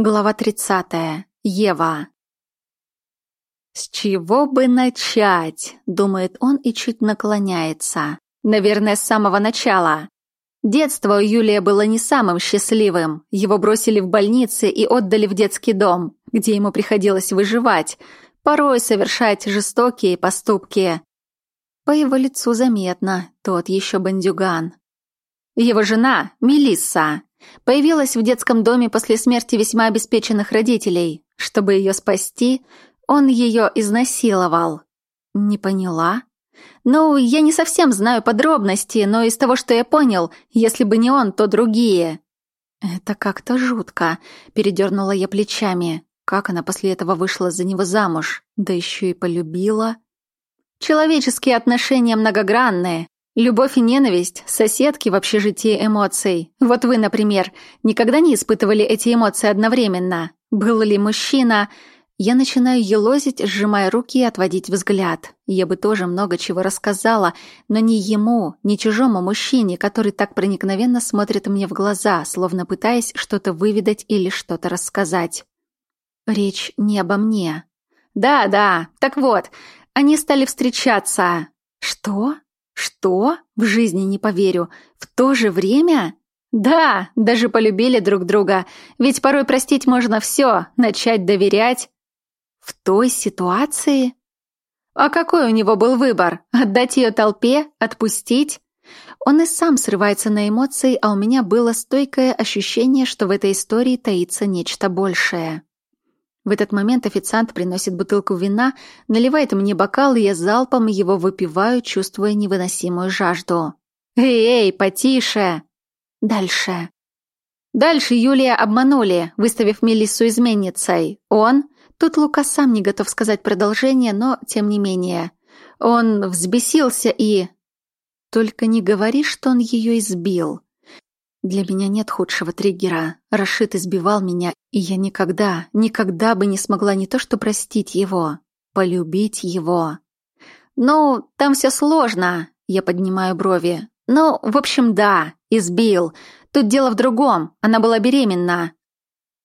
Глава 30. Ева. «С чего бы начать?» — думает он и чуть наклоняется. «Наверное, с самого начала. Детство у Юлия было не самым счастливым. Его бросили в больнице и отдали в детский дом, где ему приходилось выживать, порой совершать жестокие поступки. По его лицу заметно, тот еще бандюган. Его жена — Мелисса, Появилась в детском доме после смерти весьма обеспеченных родителей. Чтобы ее спасти, он ее изнасиловал. Не поняла? Ну, я не совсем знаю подробности, но из того, что я понял, если бы не он, то другие. Это как-то жутко, передернула я плечами. Как она после этого вышла за него замуж? Да еще и полюбила. Человеческие отношения многогранные. Любовь и ненависть – соседки в общежитии эмоций. Вот вы, например, никогда не испытывали эти эмоции одновременно? Был ли мужчина... Я начинаю елозить, сжимая руки и отводить взгляд. Я бы тоже много чего рассказала, но не ему, не чужому мужчине, который так проникновенно смотрит мне в глаза, словно пытаясь что-то выведать или что-то рассказать. Речь не обо мне. Да, да, так вот, они стали встречаться. Что? Что? В жизни не поверю. В то же время? Да, даже полюбили друг друга. Ведь порой простить можно все, начать доверять. В той ситуации? А какой у него был выбор? Отдать ее толпе? Отпустить? Он и сам срывается на эмоции, а у меня было стойкое ощущение, что в этой истории таится нечто большее. В этот момент официант приносит бутылку вина, наливает мне бокал, и я залпом его выпиваю, чувствуя невыносимую жажду. «Эй, эй, потише!» Дальше. Дальше Юлия обманули, выставив Мелиссу изменницей. Он... Тут Лука сам не готов сказать продолжение, но тем не менее. Он взбесился и... Только не говори, что он ее избил. Для меня нет худшего триггера. Рашид избивал меня, и я никогда, никогда бы не смогла не то что простить его, полюбить его. «Ну, там все сложно», — я поднимаю брови. «Ну, в общем, да, избил. Тут дело в другом, она была беременна».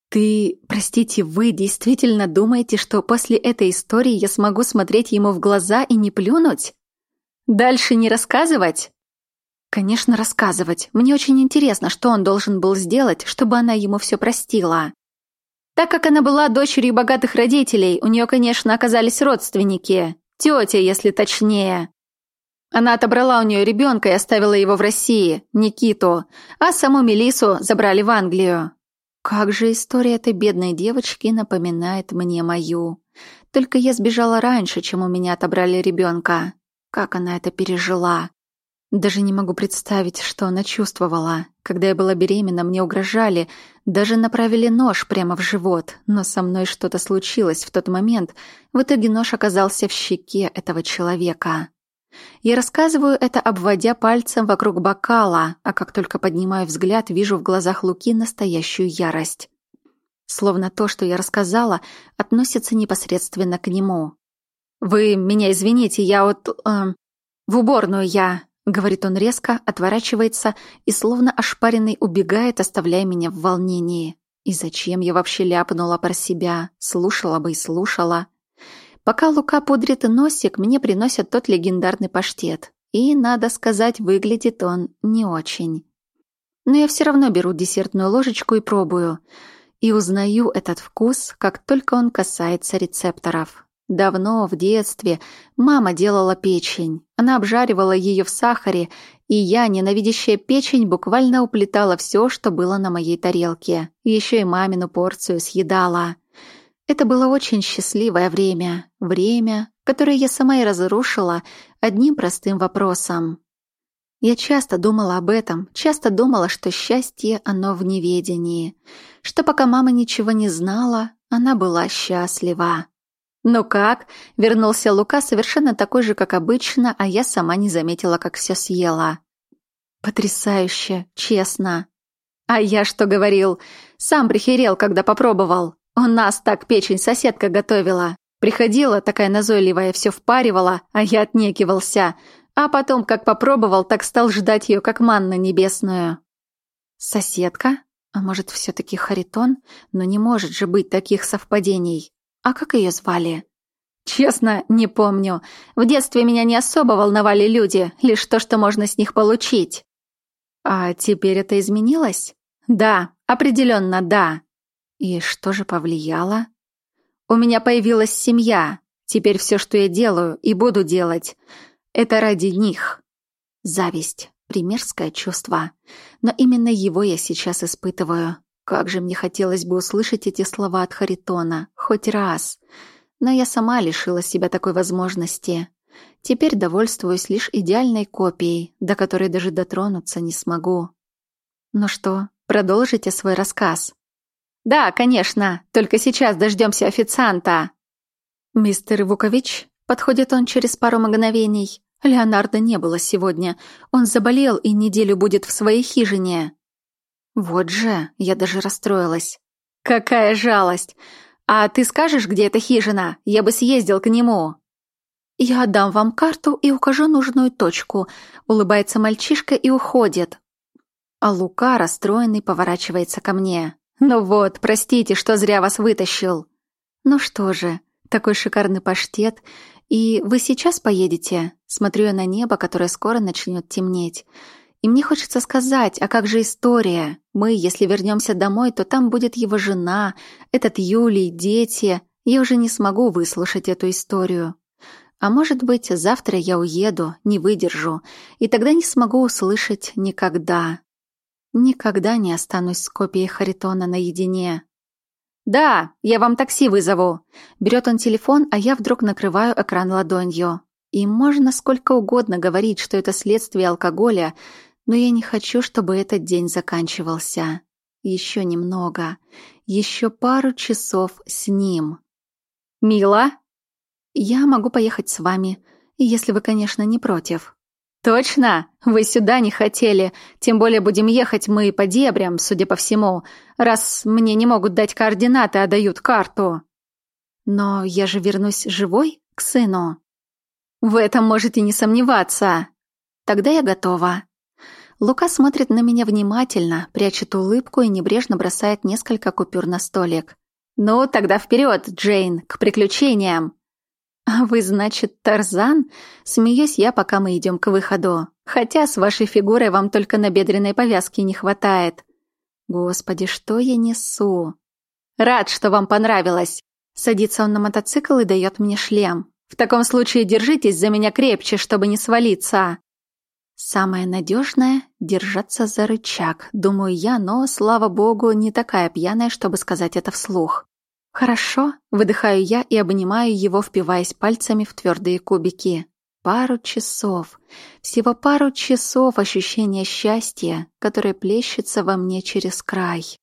«Ты, простите, вы действительно думаете, что после этой истории я смогу смотреть ему в глаза и не плюнуть? Дальше не рассказывать?» Конечно, рассказывать. Мне очень интересно, что он должен был сделать, чтобы она ему все простила. Так как она была дочерью богатых родителей, у нее, конечно, оказались родственники. Тетя, если точнее. Она отобрала у нее ребенка и оставила его в России, Никиту, а саму Мелису забрали в Англию. Как же история этой бедной девочки напоминает мне мою. Только я сбежала раньше, чем у меня отобрали ребенка. Как она это пережила? Даже не могу представить, что она чувствовала. Когда я была беременна, мне угрожали, даже направили нож прямо в живот, но со мной что-то случилось в тот момент. В итоге нож оказался в щеке этого человека. Я рассказываю это, обводя пальцем вокруг бокала, а как только поднимаю взгляд, вижу в глазах Луки настоящую ярость. Словно то, что я рассказала, относится непосредственно к нему. «Вы меня извините, я вот... Э, в уборную я...» — говорит он резко, отворачивается и словно ошпаренный убегает, оставляя меня в волнении. И зачем я вообще ляпнула про себя? Слушала бы и слушала. Пока Лука пудрит носик, мне приносят тот легендарный паштет. И, надо сказать, выглядит он не очень. Но я все равно беру десертную ложечку и пробую. И узнаю этот вкус, как только он касается рецепторов. Давно, в детстве, мама делала печень. Она обжаривала ее в сахаре, и я, ненавидящая печень, буквально уплетала все, что было на моей тарелке. Еще и мамину порцию съедала. Это было очень счастливое время. Время, которое я сама и разрушила одним простым вопросом. Я часто думала об этом, часто думала, что счастье, оно в неведении. Что пока мама ничего не знала, она была счастлива. «Ну как?» — вернулся Лука совершенно такой же, как обычно, а я сама не заметила, как все съела. «Потрясающе, честно». «А я что говорил? Сам прихерел, когда попробовал. У нас так печень соседка готовила. Приходила, такая назойливая, все впаривала, а я отнекивался. А потом, как попробовал, так стал ждать ее, как манна небесную». «Соседка? А может, все-таки Харитон? Но не может же быть таких совпадений. А как ее звали? Честно, не помню. В детстве меня не особо волновали люди, лишь то, что можно с них получить. А теперь это изменилось? Да, определенно да. И что же повлияло? У меня появилась семья. Теперь все, что я делаю и буду делать, это ради них. Зависть. Примерское чувство. Но именно его я сейчас испытываю. Как же мне хотелось бы услышать эти слова от Харитона. Хоть раз. Но я сама лишила себя такой возможности. Теперь довольствуюсь лишь идеальной копией, до которой даже дотронуться не смогу. Ну что, продолжите свой рассказ? Да, конечно, только сейчас дождемся официанта. Мистер Вукович, подходит он через пару мгновений. Леонардо не было сегодня. Он заболел и неделю будет в своей хижине. Вот же, я даже расстроилась. Какая жалость! А ты скажешь, где эта хижина? Я бы съездил к нему. Я отдам вам карту и укажу нужную точку. Улыбается мальчишка и уходит. А Лука, расстроенный, поворачивается ко мне. Ну вот, простите, что зря вас вытащил. Ну что же, такой шикарный паштет. И вы сейчас поедете? Смотрю я на небо, которое скоро начнет темнеть. И мне хочется сказать, а как же история? Мы, если вернемся домой, то там будет его жена, этот Юлий, дети. Я уже не смогу выслушать эту историю. А может быть, завтра я уеду, не выдержу, и тогда не смогу услышать никогда. Никогда не останусь с копией Харитона наедине. «Да, я вам такси вызову». Берет он телефон, а я вдруг накрываю экран ладонью. И можно сколько угодно говорить, что это следствие алкоголя, но я не хочу, чтобы этот день заканчивался. Еще немного. Еще пару часов с ним. «Мила?» «Я могу поехать с вами, если вы, конечно, не против». «Точно? Вы сюда не хотели. Тем более будем ехать мы по дебрям, судя по всему, раз мне не могут дать координаты, а дают карту». «Но я же вернусь живой к сыну». «В этом можете не сомневаться». «Тогда я готова». Лука смотрит на меня внимательно, прячет улыбку и небрежно бросает несколько купюр на столик. «Ну, тогда вперед, Джейн, к приключениям!» «А вы, значит, Тарзан?» Смеюсь я, пока мы идем к выходу. «Хотя с вашей фигурой вам только на бедренной повязке не хватает». «Господи, что я несу?» «Рад, что вам понравилось!» Садится он на мотоцикл и дает мне шлем. «В таком случае держитесь за меня крепче, чтобы не свалиться!» Самое надежное — держаться за рычаг, думаю я, но, слава богу, не такая пьяная, чтобы сказать это вслух. «Хорошо», — выдыхаю я и обнимаю его, впиваясь пальцами в твердые кубики. Пару часов, всего пару часов ощущения счастья, которое плещется во мне через край.